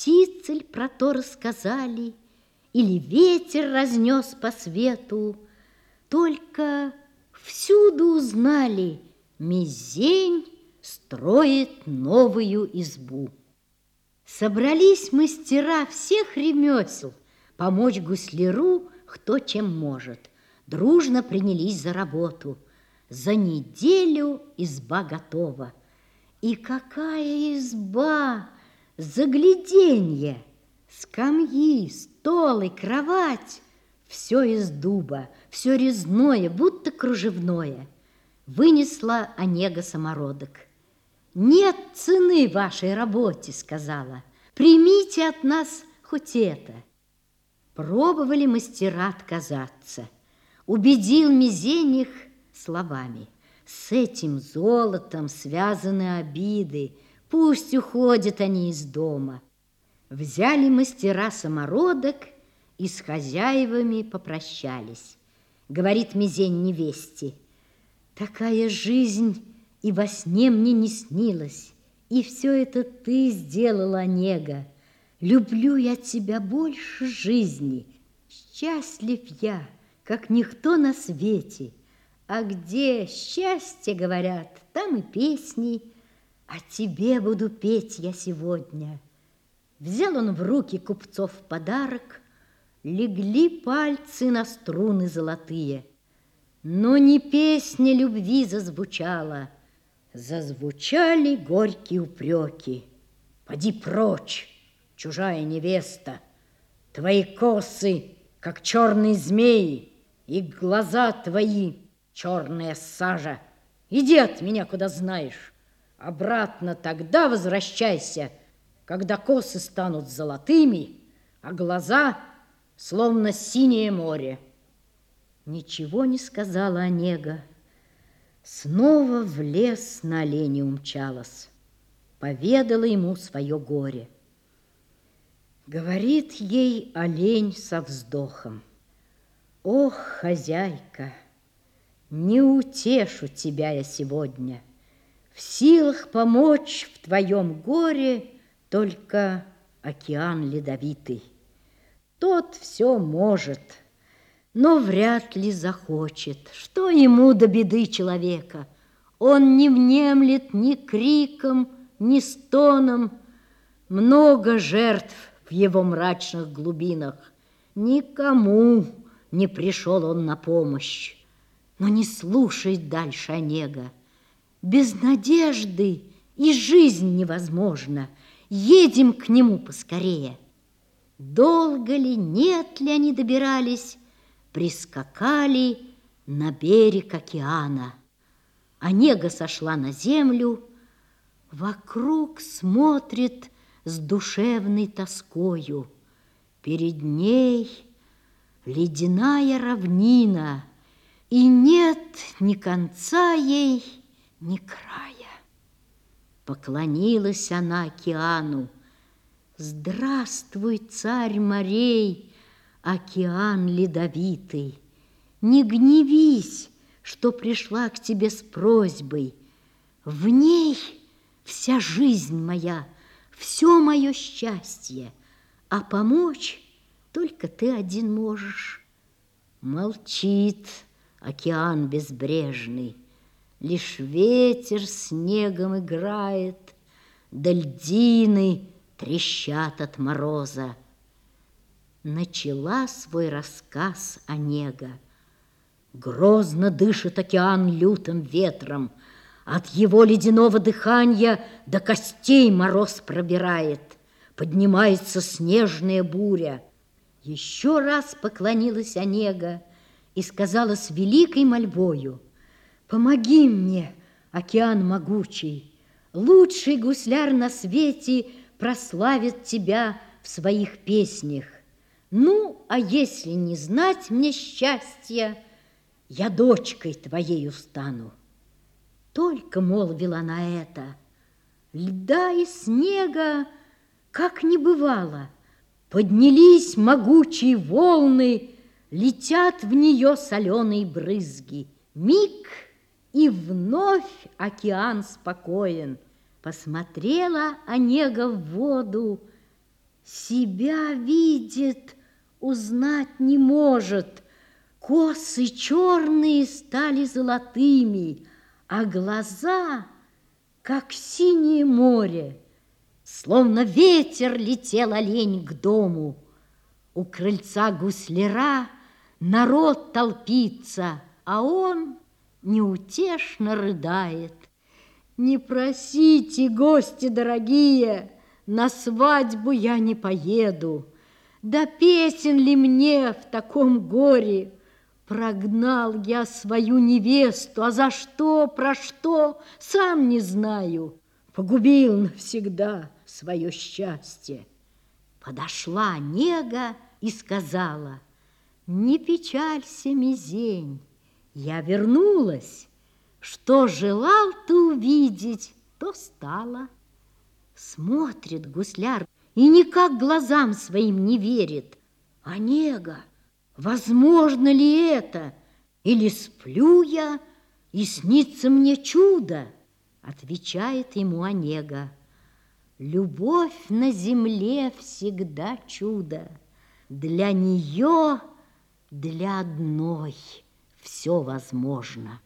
птицель про то рассказали, Или ветер разнес по свету, Только всюду узнали, Мизень строит новую избу. Собрались мастера всех ремесел Помочь гусляру кто чем может. Дружно принялись за работу. За неделю изба готова. И какая изба! Загляденье! Скамьи, стол и кровать — все из дуба, все резное, будто кружевное. Вынесла Онега самородок. «Нет цены вашей работе», — сказала. «Примите от нас хоть это». Пробовали мастера отказаться. Убедил Мизень словами. С этим золотом связаны обиды, пусть уходят они из дома. Взяли мастера самородок и с хозяевами попрощались. Говорит Мизень невесте, такая жизнь и во сне мне не снилась, и все это ты сделала, Онега. Люблю я тебя больше жизни, счастлив я, как никто на свете. А где счастье, говорят, там и песни, а тебе буду петь я сегодня. Взял он в руки купцов подарок, легли пальцы на струны золотые. Но не песня любви зазвучала — Зазвучали горькие упреки. Поди прочь, чужая невеста, Твои косы, как черные змеи, И глаза твои, черная сажа. Иди от меня, куда знаешь. Обратно тогда возвращайся, Когда косы станут золотыми, А глаза, словно синее море. Ничего не сказала Онега, Снова в лес на олене умчалась, Поведала ему свое горе. Говорит ей олень со вздохом, Ох, хозяйка, не утешу тебя я сегодня, В силах помочь в твоем горе Только океан ледовитый. Тот все может — но вряд ли захочет. Что ему до беды человека? Он не внемлет ни криком, ни стоном. Много жертв в его мрачных глубинах. Никому не пришел он на помощь. Но не слушает дальше Онега. Без надежды и жизнь невозможна. Едем к нему поскорее. Долго ли, нет ли они добирались, прискакали на берег океана. Онега сошла на землю, вокруг смотрит с душевной тоскою. Перед ней ледяная равнина, и нет ни конца ей, ни края. Поклонилась она океану. Здравствуй, царь морей, океан ледовитый, не гневись, что пришла к тебе с просьбой. В ней вся жизнь моя, все мое счастье, а помочь только ты один можешь. Молчит океан безбрежный, Лишь ветер снегом играет, Да льдины трещат от мороза начала свой рассказ Онега. Грозно дышит океан лютым ветром, От его ледяного дыхания до костей мороз пробирает, Поднимается снежная буря. Еще раз поклонилась Онега и сказала с великой мольбою, «Помоги мне, океан могучий, лучший гусляр на свете прославит тебя в своих песнях. Ну, а если не знать мне счастья, я дочкой твоей стану. Только молвила на это, льда и снега, как не бывало, поднялись могучие волны, летят в нее соленые брызги. Миг, и вновь океан спокоен. Посмотрела Онега в воду, Себя видит, узнать не может. Косы черные стали золотыми, а глаза, как синее море. Словно ветер летел олень к дому. У крыльца гусляра народ толпится, а он неутешно рыдает. Не просите, гости дорогие, на свадьбу я не поеду. Да песен ли мне в таком горе? Прогнал я свою невесту, а за что, про что, сам не знаю. Погубил навсегда свое счастье. Подошла нега и сказала, не печалься, мизень, я вернулась. Что желал ты увидеть, то стало. Смотрит гусляр и никак глазам своим не верит. Онега, возможно ли это? Или сплю я, и снится мне чудо? Отвечает ему Онега. Любовь на земле всегда чудо. Для нее, для одной все возможно.